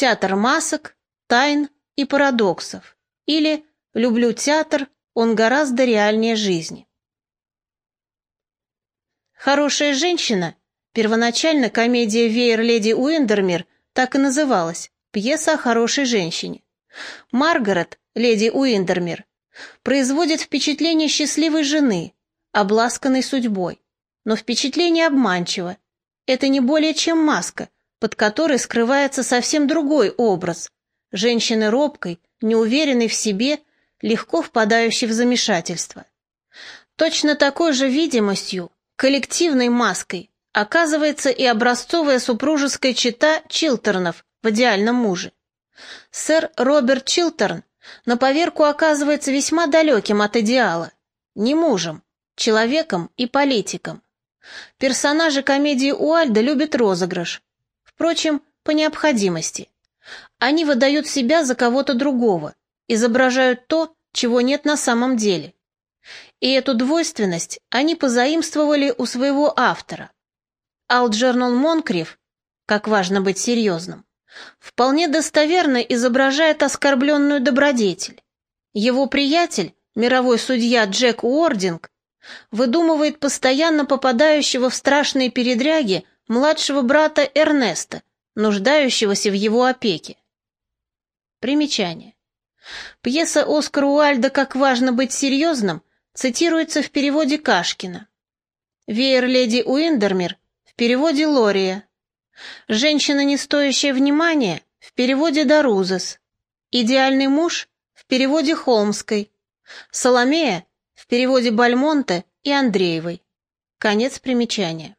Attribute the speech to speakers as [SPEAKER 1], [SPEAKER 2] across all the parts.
[SPEAKER 1] «Театр масок, тайн и парадоксов» или «Люблю театр, он гораздо реальнее жизни». «Хорошая женщина» Первоначально комедия «Веер леди Уиндермир» так и называлась «Пьеса о хорошей женщине». Маргарет, леди Уиндермир, производит впечатление счастливой жены, обласканной судьбой. Но впечатление обманчиво. Это не более чем маска, под которой скрывается совсем другой образ. Женщины робкой, неуверенной в себе, легко впадающей в замешательство. Точно такой же видимостью, коллективной маской, оказывается и образцовая супружеская чета Чилтернов в идеальном муже. Сэр Роберт Чилтерн на поверку оказывается весьма далеким от идеала. Не мужем, человеком и политиком. Персонажи комедии Уальда любят розыгрыш. Впрочем, по необходимости. Они выдают себя за кого-то другого, изображают то, чего нет на самом деле. И эту двойственность они позаимствовали у своего автора. Алджернон Монкриф, как важно быть серьезным, вполне достоверно изображает оскорбленную добродетель. Его приятель, мировой судья Джек Уординг, выдумывает постоянно попадающего в страшные передряги младшего брата Эрнеста, нуждающегося в его опеке. Примечание. Пьеса Оскара Уальда «Как важно быть серьезным» цитируется в переводе Кашкина. «Веер леди Уиндермир» в переводе Лория. «Женщина, не стоящая внимания» в переводе Дарузес. «Идеальный муж» в переводе Холмской. «Соломея» в переводе Бальмонте и Андреевой. Конец примечания.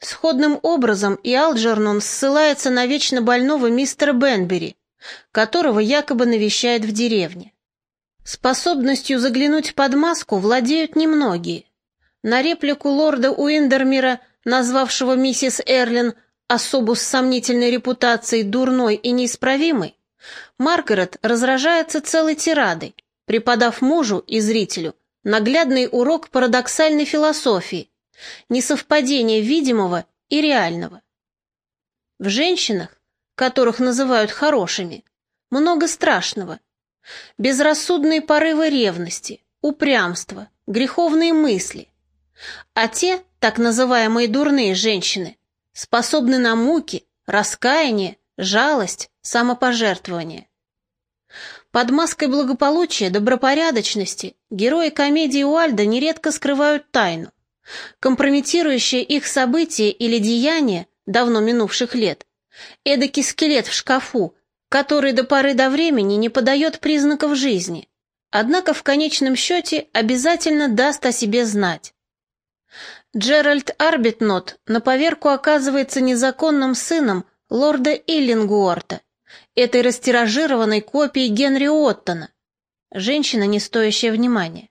[SPEAKER 1] Сходным образом и Алджернон ссылается на вечно больного мистера Бенбери, которого якобы навещает в деревне. Способностью заглянуть под маску владеют немногие. На реплику лорда Уиндермира, назвавшего миссис Эрлин особу с сомнительной репутацией дурной и неисправимой, Маргарет разражается целой тирадой, преподав мужу и зрителю наглядный урок парадоксальной философии, несовпадение видимого и реального. В женщинах, которых называют хорошими, много страшного. Безрассудные порывы ревности, упрямства, греховные мысли. А те, так называемые дурные женщины, способны на муки, раскаяние, жалость, самопожертвование. Под маской благополучия, добропорядочности герои комедии Уальда нередко скрывают тайну. Компрометирующее их событие или деяние давно минувших лет. Эдакий скелет в шкафу, который до поры до времени не подает признаков жизни, однако в конечном счете обязательно даст о себе знать. Джеральд Арбитнот на поверку оказывается незаконным сыном лорда Иллингуорта, этой растиражированной копией Генри Оттона. Женщина, не стоящая внимания.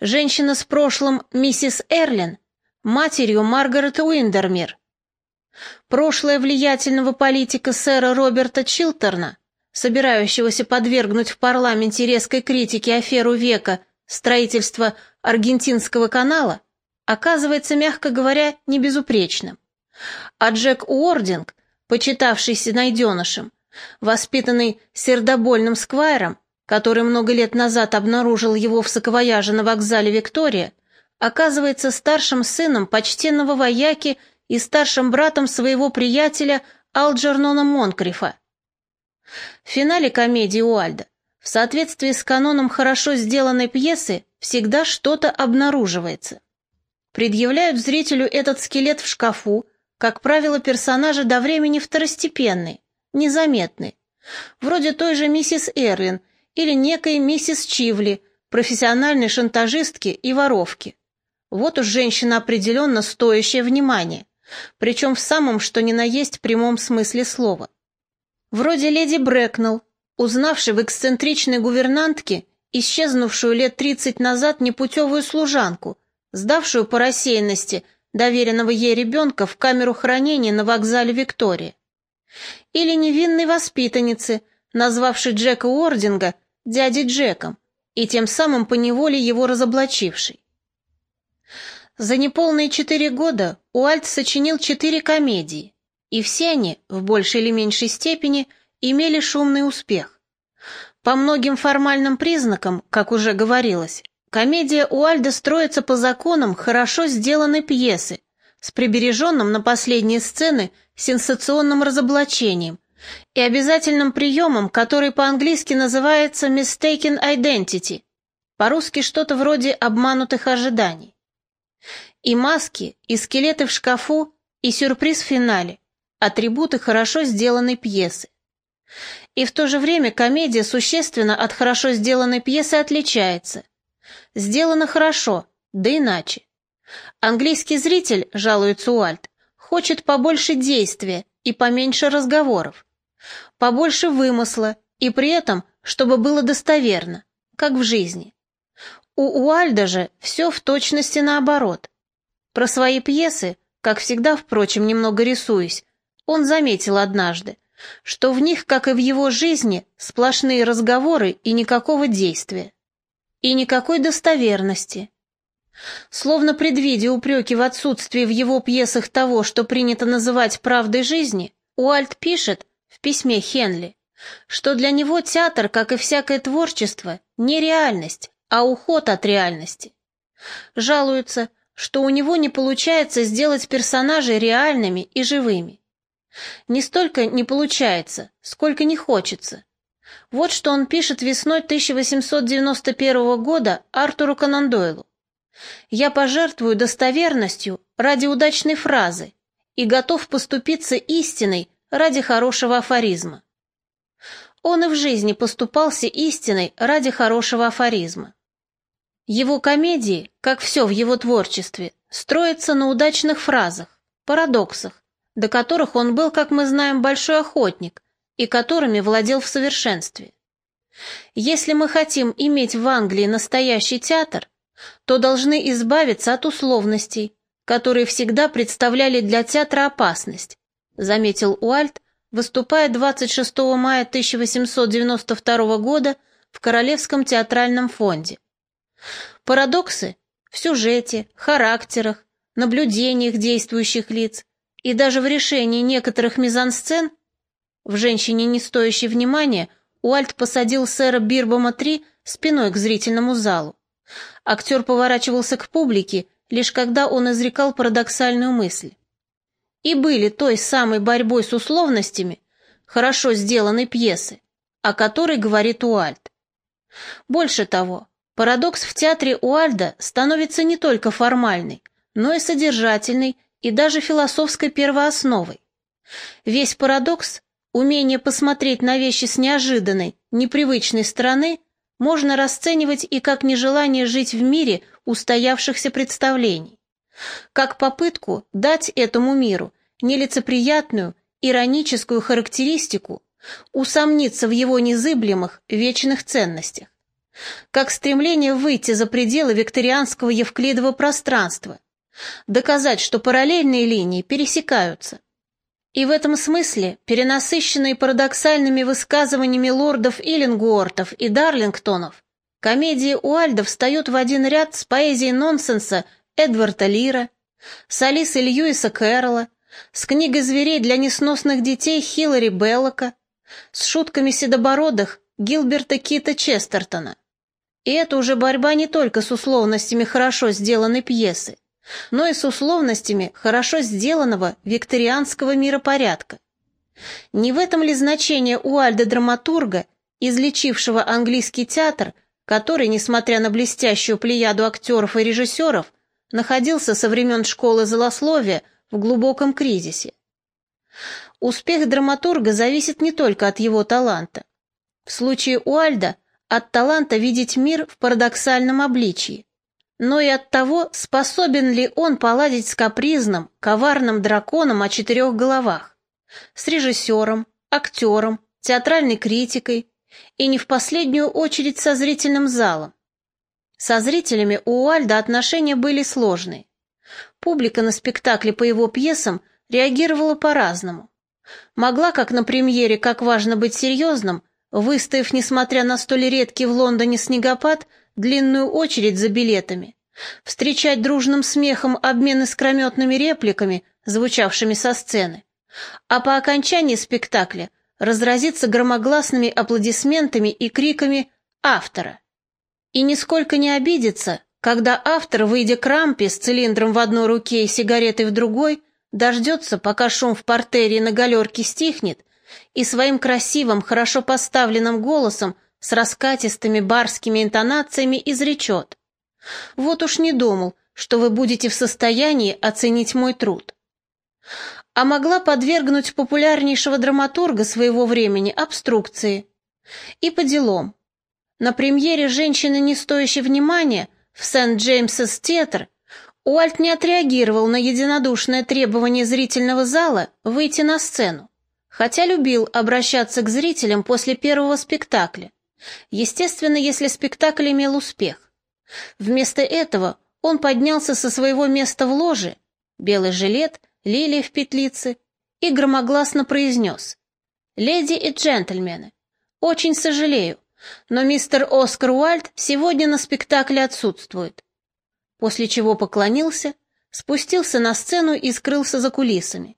[SPEAKER 1] Женщина с прошлым миссис Эрлин, матерью Маргарет Уиндермир. Прошлое влиятельного политика сэра Роберта Чилтерна, собирающегося подвергнуть в парламенте резкой критике аферу века строительства Аргентинского канала, оказывается, мягко говоря, небезупречным. А Джек Уординг, почитавшийся найденышем, воспитанный сердобольным сквайром, который много лет назад обнаружил его в саквояже на вокзале Виктория, оказывается старшим сыном почтенного вояки и старшим братом своего приятеля Алджернона Монкрифа. В финале комедии Уальда, в соответствии с каноном хорошо сделанной пьесы, всегда что-то обнаруживается. Предъявляют зрителю этот скелет в шкафу, как правило, персонажи до времени второстепенные, незаметны, вроде той же миссис Эрлин или некой миссис Чивли, профессиональной шантажистки и воровки. Вот уж женщина определенно стоящая внимания, причем в самом что ни на есть прямом смысле слова. Вроде леди Брэкнелл, узнавшей в эксцентричной гувернантке исчезнувшую лет тридцать назад непутевую служанку, сдавшую по рассеянности доверенного ей ребенка в камеру хранения на вокзале Виктория. Или невинной воспитанницы, назвавшей Джека Уординга дядей Джеком и тем самым поневоле его разоблачившей. За неполные четыре года Уальт сочинил четыре комедии, и все они, в большей или меньшей степени, имели шумный успех. По многим формальным признакам, как уже говорилось, комедия Уальда строится по законам хорошо сделанной пьесы, с прибереженным на последние сцены сенсационным разоблачением и обязательным приемом, который по-английски называется «mistaken identity», по-русски что-то вроде «обманутых ожиданий». И маски, и скелеты в шкафу, и сюрприз в финале – атрибуты хорошо сделанной пьесы. И в то же время комедия существенно от хорошо сделанной пьесы отличается. Сделано хорошо, да иначе. Английский зритель, жалуется Уальт, хочет побольше действия и поменьше разговоров, побольше вымысла и при этом, чтобы было достоверно, как в жизни. У Уальда же все в точности наоборот. Про свои пьесы, как всегда, впрочем, немного рисуясь, он заметил однажды, что в них, как и в его жизни, сплошные разговоры и никакого действия. И никакой достоверности, Словно предвидя упреки в отсутствии в его пьесах того, что принято называть правдой жизни, Уальт пишет в письме Хенли, что для него театр, как и всякое творчество, не реальность, а уход от реальности. Жалуется, что у него не получается сделать персонажей реальными и живыми. Не столько не получается, сколько не хочется. Вот что он пишет весной 1891 года Артуру Конан Дойлу. Я пожертвую достоверностью ради удачной фразы и готов поступиться истиной ради хорошего афоризма. Он и в жизни поступался истиной ради хорошего афоризма. Его комедии, как все в его творчестве, строятся на удачных фразах, парадоксах, до которых он был, как мы знаем, большой охотник и которыми владел в совершенстве. Если мы хотим иметь в Англии настоящий театр, то должны избавиться от условностей, которые всегда представляли для театра опасность, заметил Уальт, выступая 26 мая 1892 года в Королевском театральном фонде. Парадоксы в сюжете, характерах, наблюдениях действующих лиц и даже в решении некоторых мизансцен в «Женщине, не стоящей внимания» Уальт посадил сэра Бирбома-3 спиной к зрительному залу. Актер поворачивался к публике, лишь когда он изрекал парадоксальную мысль. И были той самой борьбой с условностями хорошо сделанной пьесы, о которой говорит Уальд. Больше того, парадокс в театре Уальда становится не только формальной, но и содержательной и даже философской первоосновой. Весь парадокс – умение посмотреть на вещи с неожиданной, непривычной стороны можно расценивать и как нежелание жить в мире устоявшихся представлений, как попытку дать этому миру нелицеприятную, ироническую характеристику, усомниться в его незыблемых, вечных ценностях, как стремление выйти за пределы викторианского евклидового пространства, доказать, что параллельные линии пересекаются, и в этом смысле, перенасыщенные парадоксальными высказываниями лордов Иллингуортов и Дарлингтонов, комедия Уальда встает в один ряд с поэзией нонсенса Эдварда Лира, с Алисой Льюиса Кэрролла, с книгой зверей для несносных детей Хиллари Беллока, с шутками седобородых Гилберта Кита Честертона. И это уже борьба не только с условностями хорошо сделанной пьесы, но и с условностями хорошо сделанного викторианского миропорядка. Не в этом ли значение у Альда драматурга, излечившего английский театр, который, несмотря на блестящую плеяду актеров и режиссеров, находился со времен школы злословия в глубоком кризисе? Успех драматурга зависит не только от его таланта. В случае Уальда от таланта видеть мир в парадоксальном обличии но и от того, способен ли он поладить с капризным, коварным драконом о четырех головах, с режиссером, актером, театральной критикой и не в последнюю очередь со зрительным залом. Со зрителями у Уальда отношения были сложные. Публика на спектакле по его пьесам реагировала по-разному. Могла, как на премьере «Как важно быть серьезным», выставив, несмотря на столь редкий в Лондоне снегопад, длинную очередь за билетами, встречать дружным смехом обмен искрометными репликами, звучавшими со сцены, а по окончании спектакля разразится громогласными аплодисментами и криками автора. И нисколько не обидится, когда автор, выйдя к рампе с цилиндром в одной руке и сигаретой в другой, дождется, пока шум в портере на галерке стихнет, и своим красивым, хорошо поставленным голосом с раскатистыми барскими интонациями изречет. «Вот уж не думал, что вы будете в состоянии оценить мой труд». А могла подвергнуть популярнейшего драматурга своего времени обструкции. И по делам. На премьере «Женщины, не стоящей внимания» в Сент-Джеймс's Театр Уальт не отреагировал на единодушное требование зрительного зала выйти на сцену, хотя любил обращаться к зрителям после первого спектакля, естественно, если спектакль имел успех. Вместо этого он поднялся со своего места в ложе, белый жилет, лилия в петлице, и громогласно произнес «Леди и джентльмены, очень сожалею, но мистер Оскар Уальд сегодня на спектакле отсутствует после чего поклонился, спустился на сцену и скрылся за кулисами.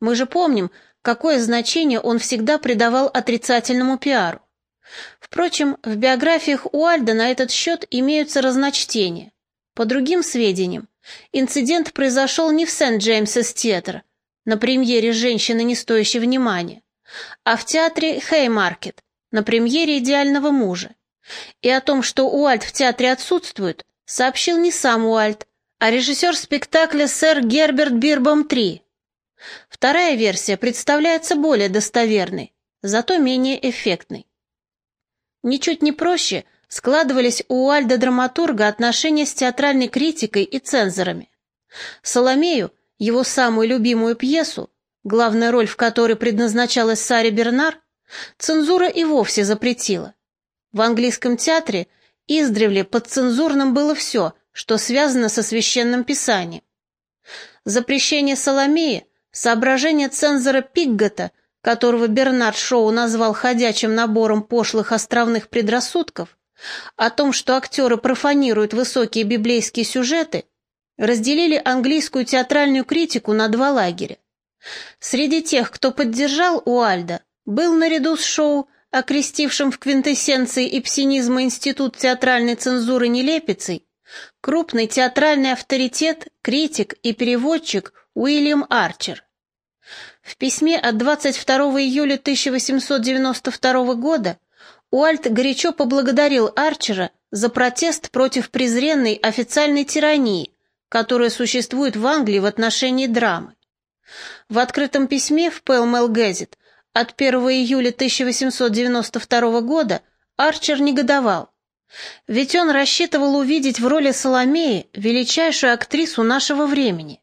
[SPEAKER 1] Мы же помним, какое значение он всегда придавал отрицательному пиару. Впрочем, в биографиях Уальда на этот счет имеются разночтения. По другим сведениям, инцидент произошел не в Сент-Джеймсес Театр, на премьере «Женщины, не стоящей внимания», а в театре Хеймаркет, на премьере «Идеального мужа». И о том, что Уальд в театре отсутствует, сообщил не сам Уальт, а режиссер спектакля сэр Герберт Бирбом 3. Вторая версия представляется более достоверной, зато менее эффектной. Ничуть не проще складывались у Уальда драматурга отношения с театральной критикой и цензорами. Соломею, его самую любимую пьесу, главная роль в которой предназначалась Саре Бернар, цензура и вовсе запретила. В английском театре – Издревле подцензурным было все, что связано со священным писанием. Запрещение Соломеи, соображение цензора Пиггота, которого Бернард Шоу назвал ходячим набором пошлых островных предрассудков, о том, что актеры профанируют высокие библейские сюжеты, разделили английскую театральную критику на два лагеря. Среди тех, кто поддержал Уальда, был наряду с Шоу окрестившим в квинтэссенции эпсинизма Институт театральной цензуры нелепицей, крупный театральный авторитет, критик и переводчик Уильям Арчер. В письме от 22 июля 1892 года Уальт горячо поблагодарил Арчера за протест против презренной официальной тирании, которая существует в Англии в отношении драмы. В открытом письме в Pell Mell Gazette от 1 июля 1892 года Арчер негодовал. Ведь он рассчитывал увидеть в роли Соломеи величайшую актрису нашего времени.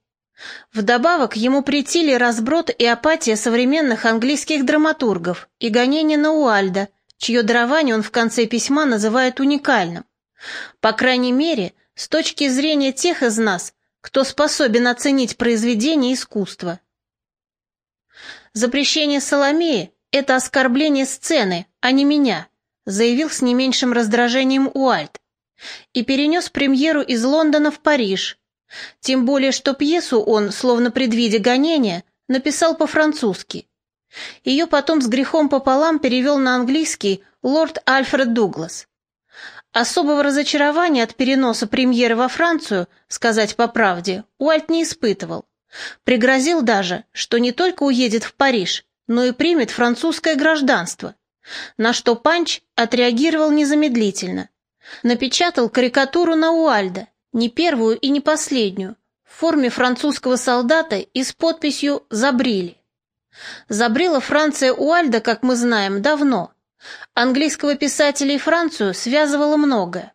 [SPEAKER 1] Вдобавок ему претили разброд и апатия современных английских драматургов и гонение на Уальда, чье дарование он в конце письма называет уникальным. По крайней мере, с точки зрения тех из нас, кто способен оценить произведение искусства. Запрещение Соломеи — это оскорбление сцены, а не меня, заявил с не меньшим раздражением Уальт. И перенес премьеру из Лондона в Париж. Тем более, что пьесу он, словно предвидя гонения, написал по-французски. Ее потом с грехом пополам перевел на английский лорд Альфред Дуглас. Особого разочарования от переноса премьеры во Францию, сказать по правде, Уальт не испытывал. Пригрозил даже, что не только уедет в Париж, но и примет французское гражданство. На что Панч отреагировал незамедлительно. Напечатал карикатуру на Уальда, не первую и не последнюю, в форме французского солдата и с подписью «Забрили». Забрила Франция Уальда, как мы знаем, давно. Английского писателя и Францию связывало многое.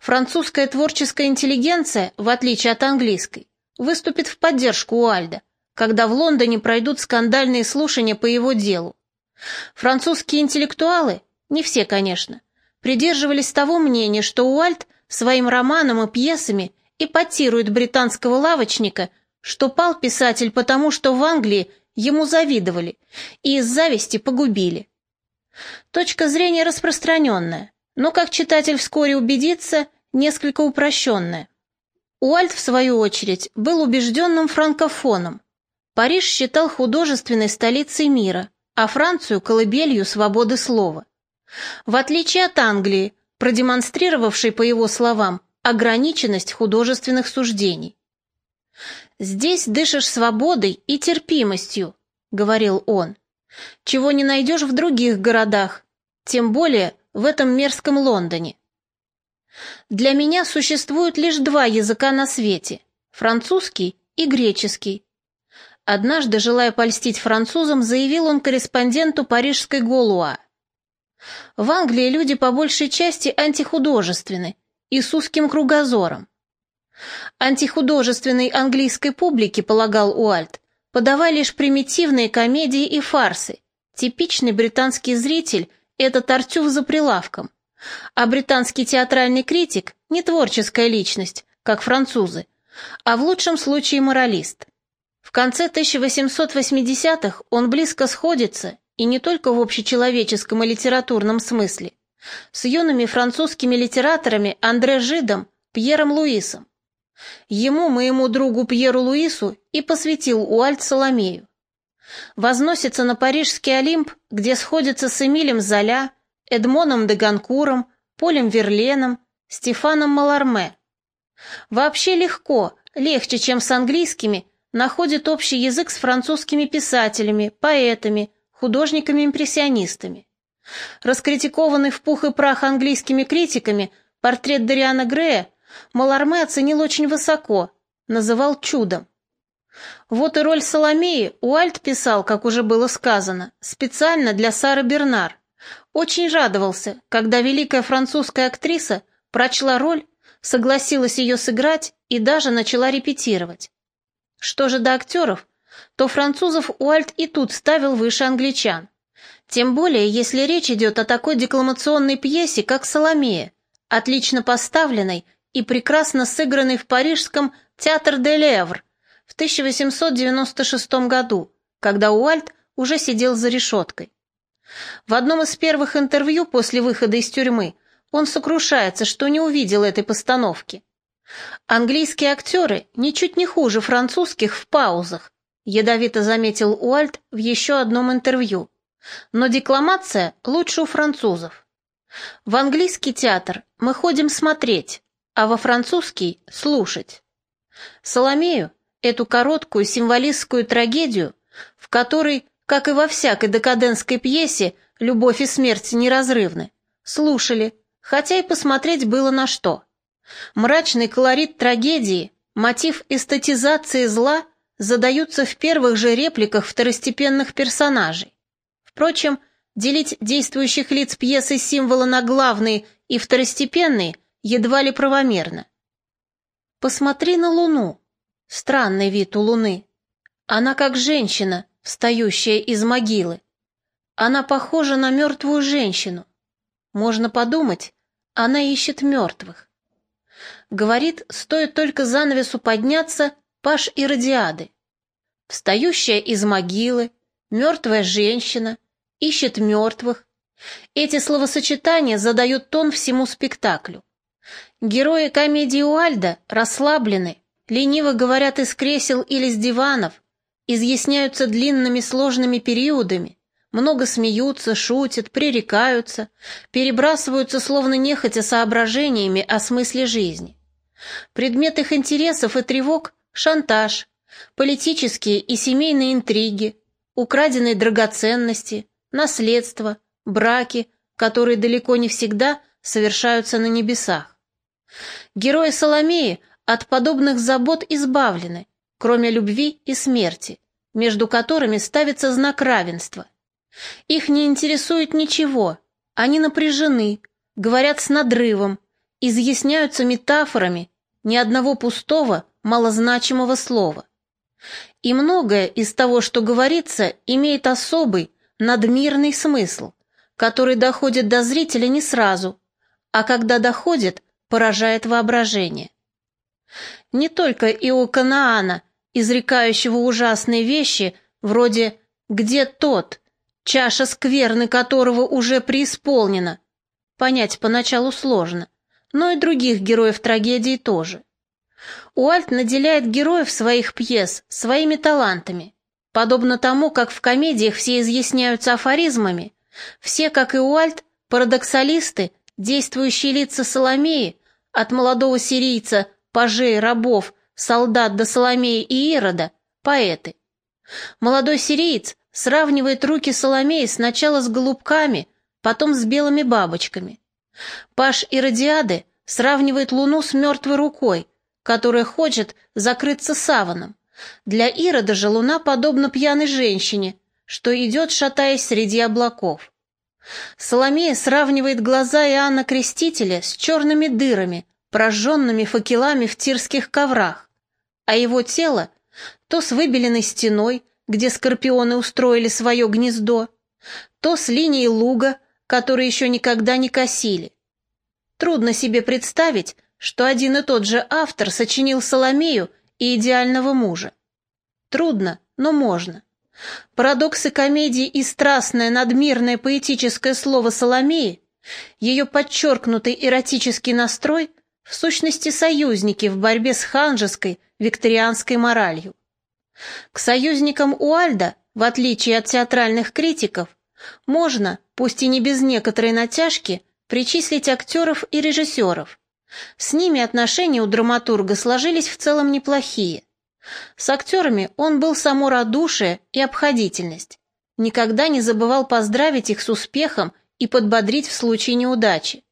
[SPEAKER 1] Французская творческая интеллигенция, в отличие от английской, выступит в поддержку Уальда, когда в Лондоне пройдут скандальные слушания по его делу. Французские интеллектуалы, не все, конечно, придерживались того мнения, что Уальд своим романом и пьесами эпатирует британского лавочника, что пал писатель потому, что в Англии ему завидовали и из зависти погубили. Точка зрения распространенная, но, как читатель вскоре убедится, несколько упрощенная. Уальт, в свою очередь, был убежденным франкофоном. Париж считал художественной столицей мира, а Францию – колыбелью свободы слова. В отличие от Англии, продемонстрировавшей, по его словам, ограниченность художественных суждений. «Здесь дышишь свободой и терпимостью», — говорил он, — «чего не найдешь в других городах, тем более в этом мерзком Лондоне. Для меня существует лишь два языка на свете — французский и греческий. Однажды, желая польстить французам, заявил он корреспонденту парижской Голуа. В Англии люди по большей части антихудожественны и с узким кругозором. Антихудожественной английской публике, полагал Уальт, подавай лишь примитивные комедии и фарсы. Типичный британский зритель – это Тартюф за прилавком. А британский театральный критик – не творческая личность, как французы, а в лучшем случае моралист. В конце 1880-х он близко сходится, и не только в общечеловеческом и литературном смысле, с юными французскими литераторами Андре Жидом, Пьером Луисом. Ему, моему другу Пьеру Луису, и посвятил Уальт Соломею. Возносится на парижский Олимп, где сходятся с Эмилем Золя, Эдмоном де Ганкуром, Полем Верленом, Стефаном Маларме. Вообще легко, легче, чем с английскими, находит общий язык с французскими писателями, поэтами, художниками-импрессионистами. Раскритикованный в пух и прах английскими критиками, портрет Дариана Грея Маларме оценил очень высоко, называл чудом. Вот и роль Соломеи Уальт писал, как уже было сказано, специально для Сары Бернар. Очень радовался, когда великая французская актриса прочла роль, согласилась ее сыграть и даже начала репетировать. Что же до актеров, то французов Уальт и тут ставил выше англичан. Тем более, если речь идет о такой декламационной пьесе, как «Соломея», отлично поставленной и прекрасно сыгранной в парижском «Театр де Левр» в 1896 году, когда Уальт уже сидел за решеткой. В одном из первых интервью после выхода из тюрьмы он сокрушается, что не увидел этой постановки. Английские актеры ничуть не хуже французских в паузах, ядовито заметил Уальт в еще одном интервью. Но декламация лучше у французов. В английский театр мы ходим смотреть, а во французский — слушать. Соломею, эту короткую символистскую трагедию, в которой, как и во всякой декадентской пьесе, любовь и смерть неразрывны, слушали, хотя и посмотреть было на что. Мрачный колорит трагедии, мотив эстетизации зла задаются в первых же репликах второстепенных персонажей. Впрочем, делить действующих лиц пьесы символа на главные и второстепенные едва ли правомерно. Посмотри на Луну. Странный вид у Луны. Она как женщина, встающая из могилы. Она похожа на мертвую женщину. Можно подумать, она ищет мертвых. Говорит, стоит только занавесу подняться, Паш и Радиады. Встающая из могилы, мертвая женщина, ищет мертвых. Эти словосочетания задают тон всему спектаклю. Герои комедии Уальда расслаблены, лениво говорят из кресел или с диванов, изъясняются длинными сложными периодами, много смеются, шутят, пререкаются, перебрасываются словно нехотя соображениями о смысле жизни. Предмет их интересов и тревог – шантаж, политические и семейные интриги, украденные драгоценности, наследство, браки, которые далеко не всегда совершаются на небесах. Герои Соломеи от подобных забот избавлены, кроме любви и смерти, между которыми ставится знак равенства. Их не интересует ничего, они напряжены, говорят с надрывом, изъясняются метафорами, ни одного пустого, малозначимого слова. И многое из того, что говорится, имеет особый, надмирный смысл, который доходит до зрителя не сразу, а когда доходит, поражает воображение. Не только и у Канаана, изрекающего ужасные вещи, вроде «где тот?», чаша скверны которого уже преисполнена, понять поначалу сложно, но и других героев трагедии тоже. Уальт наделяет героев своих пьес своими талантами, Подобно тому, как в комедиях все изъясняются афоризмами, все, как и Уальт, парадоксалисты, действующие лица Соломеи, от молодого сирийца, пажей, рабов, солдат до Соломеи и Ирода, поэты. Молодой сириец сравнивает руки Соломеи сначала с голубками, потом с белыми бабочками. Паш Иродиады сравнивает луну с мертвой рукой, которая хочет закрыться саваном. Для Ирода же луна подобна пьяной женщине, что идет, шатаясь среди облаков. Соломея сравнивает глаза Иоанна Крестителя с черными дырами, прожженными факелами в тирских коврах, а его тело то с выбеленной стеной, где скорпионы устроили свое гнездо, то с линией луга, который еще никогда не косили. Трудно себе представить, что один и тот же автор сочинил Соломею и идеального мужа. Трудно, но можно. Парадоксы комедии и страстное надмирное поэтическое слово Соломеи, ее подчеркнутый эротический настрой, в сущности союзники в борьбе с ханжеской, викторианской моралью. К союзникам Уальда, в отличие от театральных критиков, можно, пусть и не без некоторой натяжки, причислить актеров и режиссеров. С ними отношения у драматурга сложились в целом неплохие. С актерами он был само радушие и обходительность. Никогда не забывал поздравить их с успехом и подбодрить в случае неудачи.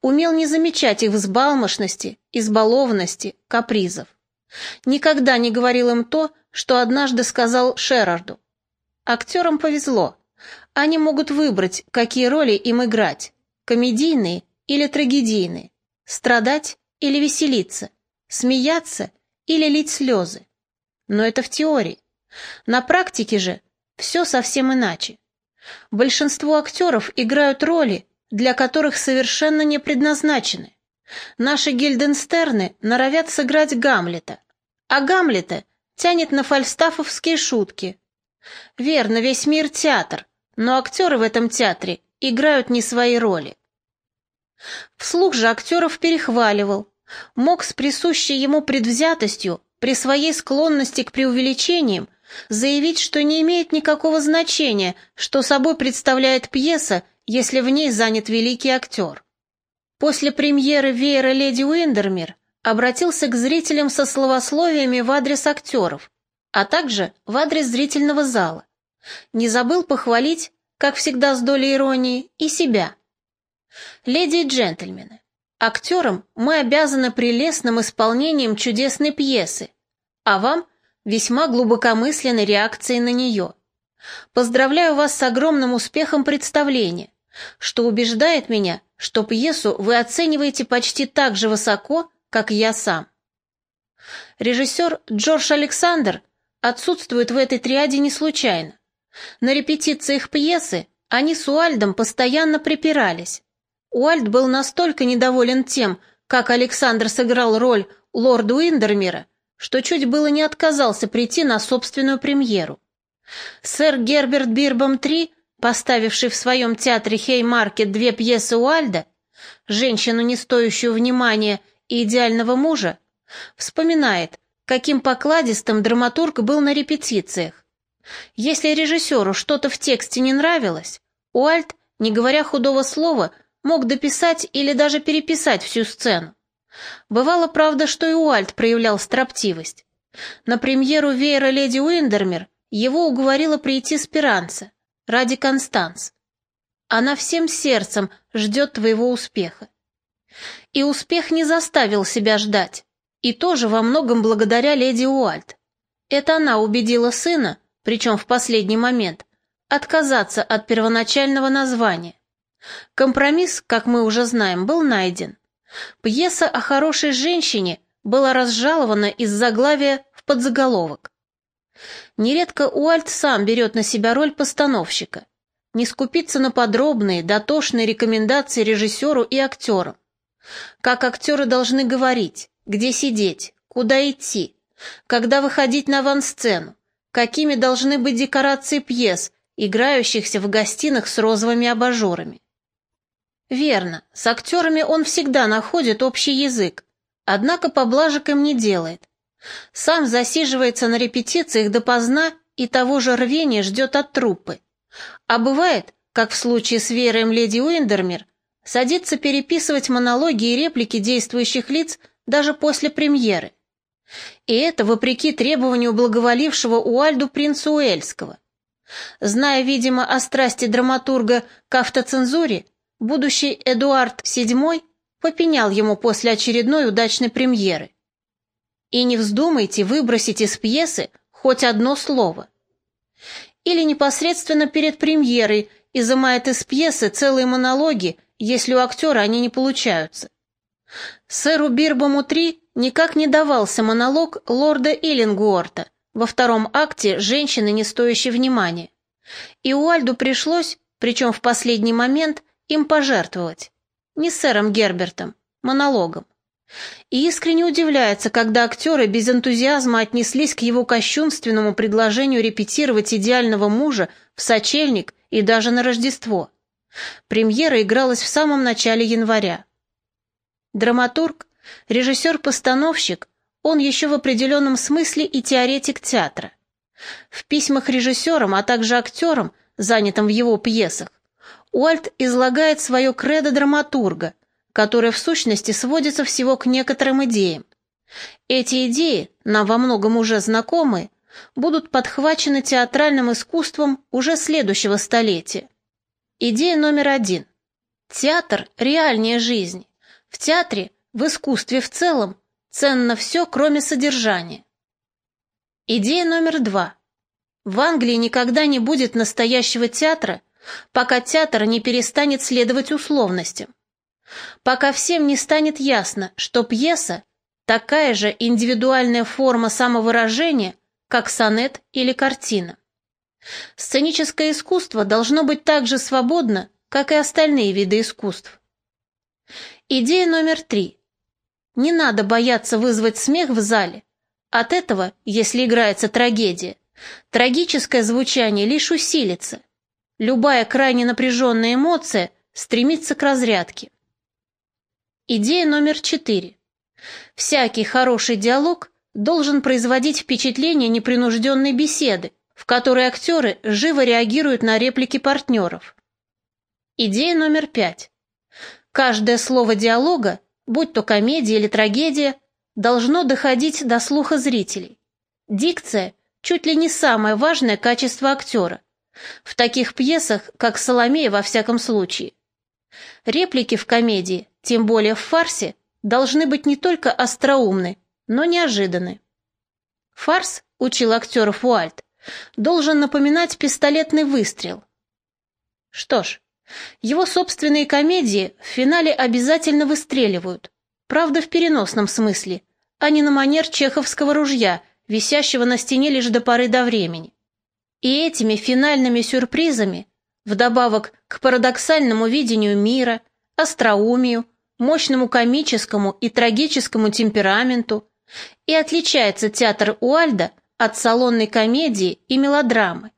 [SPEAKER 1] Умел не замечать их взбалмошности, избалованности, капризов. Никогда не говорил им то, что однажды сказал Шерарду. Актерам повезло. Они могут выбрать, какие роли им играть – комедийные или трагедийные, страдать или веселиться, смеяться или лить слезы. Но это в теории. На практике же все совсем иначе. Большинство актеров играют роли, для которых совершенно не предназначены. Наши гильденстерны норовят сыграть Гамлета, а Гамлета тянет на фальстафовские шутки. Верно, весь мир театр, но актеры в этом театре играют не свои роли. Вслух же актеров перехваливал, мог с присущей ему предвзятостью, при своей склонности к преувеличениям, заявить, что не имеет никакого значения, что собой представляет пьеса, если в ней занят великий актер. После премьеры «Веера леди Уиндермир» обратился к зрителям со словословиями в адрес актеров, а также в адрес зрительного зала. Не забыл похвалить, как всегда с долей иронии, и себя. Леди и джентльмены, Актерам мы обязаны прелестным исполнением чудесной пьесы, а вам весьма глубокомысленной реакцией на нее. Поздравляю вас с огромным успехом представления, что убеждает меня, что пьесу вы оцениваете почти так же высоко, как я сам. Режиссер Джордж Александр отсутствует в этой триаде не случайно. На репетициях пьесы они с Уальдом постоянно припирались, Уальд был настолько недоволен тем, как Александр сыграл роль лорда Уиндермира, что чуть было не отказался прийти на собственную премьеру. Сэр Герберт Бирбом III, поставивший в своем театре Хеймаркет две пьесы Уальда, «Женщину, не стоящую внимания» и «Идеального мужа», вспоминает, каким покладистым драматург был на репетициях. Если режиссеру что-то в тексте не нравилось, Уальд, не говоря худого слова, мог дописать или даже переписать всю сцену. Бывало, правда, что и Уальт проявлял строптивость. На премьеру веера леди Уиндермир его уговорила прийти Спиранца ради Констанс. Она всем сердцем ждет твоего успеха. И успех не заставил себя ждать, и тоже во многом благодаря леди Уальт. Это она убедила сына, причем в последний момент, отказаться от первоначального названия. Компромисс, как мы уже знаем, был найден. Пьеса о хорошей женщине была разжалована из заглавия в подзаголовок. Нередко Уальт сам берет на себя роль постановщика. Не скупиться на подробные, дотошные рекомендации режиссеру и актерам. Как актеры должны говорить, где сидеть, куда идти, когда выходить на авансцену, какими должны быть декорации пьес, играющихся в гостинах с розовыми абажурами. Верно, с актерами он всегда находит общий язык, однако поблажек им не делает. Сам засиживается на репетициях допоздна и того же рвения ждет от труппы. А бывает, как в случае с Верой леди Уиндермир, садится переписывать монологи и реплики действующих лиц даже после премьеры. И это вопреки требованию благоволившего Уальду принца Уэльского. Зная, видимо, о страсти драматурга к автоцензуре, будущий Эдуард VII попенял ему после очередной удачной премьеры. И не вздумайте выбросить из пьесы хоть одно слово. Или непосредственно перед премьерой изымает из пьесы целые монологи, если у актера они не получаются. Сэру Бирбому-3 никак не давался монолог лорда Иллингуорта во втором акте «Женщины, не стоящие внимания». И Уальду пришлось, причем в последний момент, им пожертвовать. Не сэром Гербертом, монологом. И искренне удивляется, когда актеры без энтузиазма отнеслись к его кощунственному предложению репетировать идеального мужа в сочельник и даже на Рождество. Премьера игралась в самом начале января. Драматург, режиссер-постановщик, он еще в определенном смысле и теоретик театра. В письмах режиссерам, а также актерам, занятым в его пьесах, Уальт излагает свое кредо драматурга, которое в сущности сводится всего к некоторым идеям. Эти идеи, нам во многом уже знакомы, будут подхвачены театральным искусством уже следующего столетия. Идея номер один. Театр – реальнее жизни. В театре, в искусстве в целом, ценно все, кроме содержания. Идея номер два. В Англии никогда не будет настоящего театра, пока театр не перестанет следовать условностям. Пока всем не станет ясно, что пьеса – такая же индивидуальная форма самовыражения, как сонет или картина. Сценическое искусство должно быть так же свободно, как и остальные виды искусств. Идея номер три. Не надо бояться вызвать смех в зале. От этого, если играется трагедия, трагическое звучание лишь усилится. Любая крайне напряженная эмоция стремится к разрядке. Идея номер четыре. Всякий хороший диалог должен производить впечатление непринужденной беседы, в которой актеры живо реагируют на реплики партнеров. Идея номер пять. Каждое слово диалога, будь то комедия или трагедия, должно доходить до слуха зрителей. Дикция – чуть ли не самое важное качество актера. В таких пьесах, как «Соломея» во всяком случае. Реплики в комедии, тем более в фарсе, должны быть не только остроумны, но неожиданны. Фарс, учил актеров Уальт, должен напоминать пистолетный выстрел. Что ж, его собственные комедии в финале обязательно выстреливают, правда в переносном смысле, а не на манер чеховского ружья, висящего на стене лишь до поры до времени. И этими финальными сюрпризами, вдобавок к парадоксальному видению мира, остроумию, мощному комическому и трагическому темпераменту, и отличается театр Уальда – от салонной комедии и мелодрамы,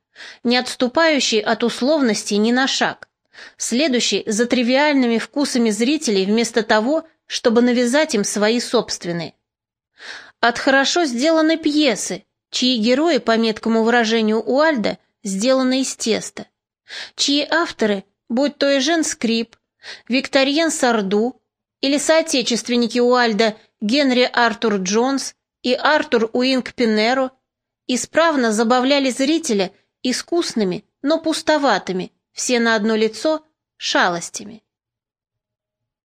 [SPEAKER 1] не отступающей от условностей ни на шаг, следующей за тривиальными вкусами зрителей вместо того, чтобы навязать им свои собственные. От хорошо сделанной пьесы, чьи герои, по меткому выражению Уальда, сделаны из теста, чьи авторы, будь то и Жен Скрип, Викториен Сарду или соотечественники Уальда Генри Артур Джонс и Артур Уинг Пинеро исправно забавляли зрителя искусными, но пустоватыми, все на одно лицо, шалостями.